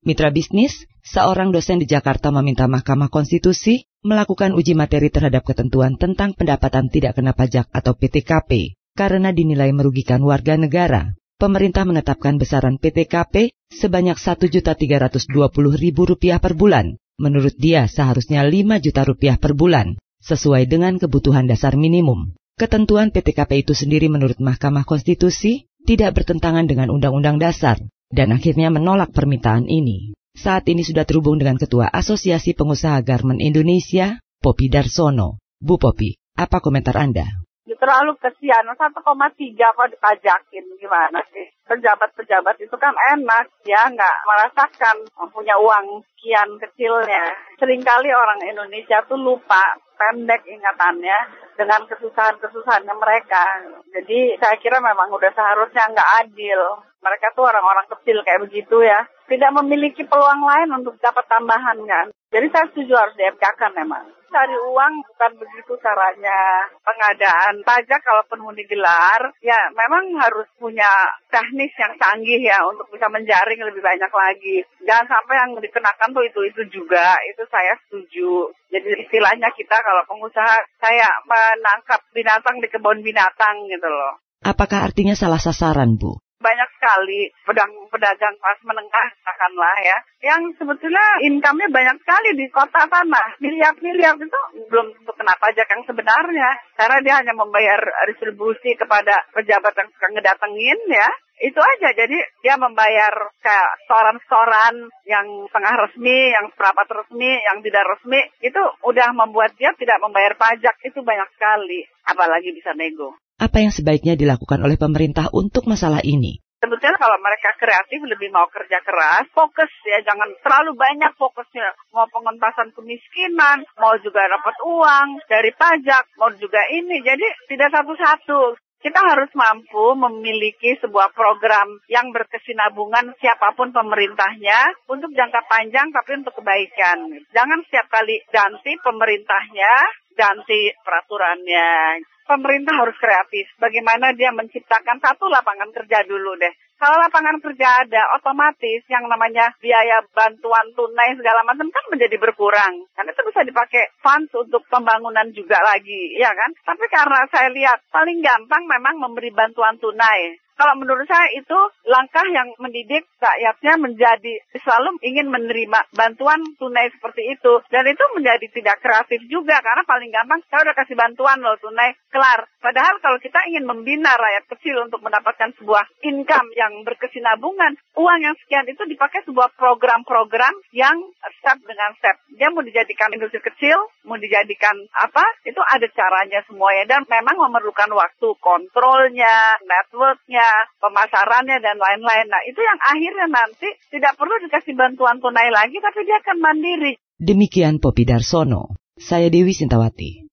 Mitra bisnis, seorang dosen di Jakarta meminta Mahkamah Konstitusi melakukan uji materi terhadap ketentuan tentang pendapatan tidak kena pajak atau PTKP karena dinilai merugikan warga negara. Pemerintah menetapkan besaran PTKP sebanyak Rp1.320.000 per bulan. Menurut dia seharusnya 5 juta rupiah per bulan, sesuai dengan kebutuhan dasar minimum. Ketentuan PTKP itu sendiri menurut Mahkamah Konstitusi tidak bertentangan dengan Undang-Undang Dasar dan akhirnya menolak permintaan ini. Saat ini sudah terhubung dengan Ketua Asosiasi Pengusaha Garmen Indonesia, Popi Darsono. Bu Popi, apa komentar Anda? Terlalu kesian, 1,3 kok dipajakin, gimana sih? Pejabat-pejabat itu kan enak, ya nggak merasakan punya uang sekian kecilnya. Seringkali orang Indonesia tuh lupa, pendek ingatannya dengan kesusahan-kesusahannya mereka. Jadi saya kira memang udah seharusnya nggak adil mereka tuh orang-orang kecil kayak begitu ya, tidak memiliki peluang lain untuk dapat tambahan kan. Jadi saya setuju harus di kan memang. Cari uang bukan begitu caranya pengadaan pajak kalau penuh digelar, ya memang harus punya teknis yang canggih ya untuk bisa menjaring lebih banyak lagi. Jangan sampai yang dikenakan tuh itu-itu juga, itu saya setuju. Jadi istilahnya kita kalau pengusaha saya menangkap binatang di kebun binatang gitu loh. Apakah artinya salah sasaran, Bu? Banyak sekali pedagang-pedagang kelas menengah katakanlah ya. Yang sebetulnya income-nya banyak sekali di kota sana. Miliar-miliar itu belum tentu kena pajak yang sebenarnya. Karena dia hanya membayar distribusi kepada pejabat yang suka ngedatengin ya. Itu aja. Jadi dia membayar kayak setoran-setoran yang setengah resmi yang perapat resmi yang tidak resmi. Itu udah membuat dia tidak membayar pajak. Itu banyak sekali. Apalagi bisa nego apa yang sebaiknya dilakukan oleh pemerintah untuk masalah ini? Sebetulnya kalau mereka kreatif lebih mau kerja keras, fokus ya, jangan terlalu banyak fokusnya. Mau pengentasan kemiskinan, mau juga dapat uang dari pajak, mau juga ini. Jadi tidak satu-satu. Kita harus mampu memiliki sebuah program yang berkesinambungan siapa pun pemerintahnya untuk jangka panjang tapi untuk kebaikan. Jangan setiap kali ganti pemerintahnya, ganti peraturannya pemerintah harus kreatif. Bagaimana dia menciptakan satu lapangan kerja dulu deh. Kalau lapangan kerja ada, otomatis yang namanya biaya bantuan tunai segala macam kan menjadi berkurang. Kan itu bisa dipakai funds untuk pembangunan juga lagi, ya kan? Tapi karena saya lihat paling gampang memang memberi bantuan tunai. Kalau menurut saya itu langkah yang mendidik rakyatnya menjadi selalu ingin menerima bantuan tunai seperti itu. Dan itu menjadi tidak kreatif juga karena paling gampang saya udah kasih bantuan loh tunai kelar. Padahal kalau kita ingin membina rakyat kecil untuk mendapatkan sebuah income yang berkesinambungan, uang yang sekian itu dipakai sebuah program-program yang step dengan step. Dia mau dijadikan industri kecil, mau dijadikan apa, itu ada caranya semuanya. Dan memang memerlukan waktu kontrolnya, networknya, pemasarannya dan lain-lain. Nah itu yang akhirnya nanti tidak perlu dikasih bantuan tunai lagi tapi dia akan mandiri. Demikian Popi Darsono. Saya Dewi Sintawati.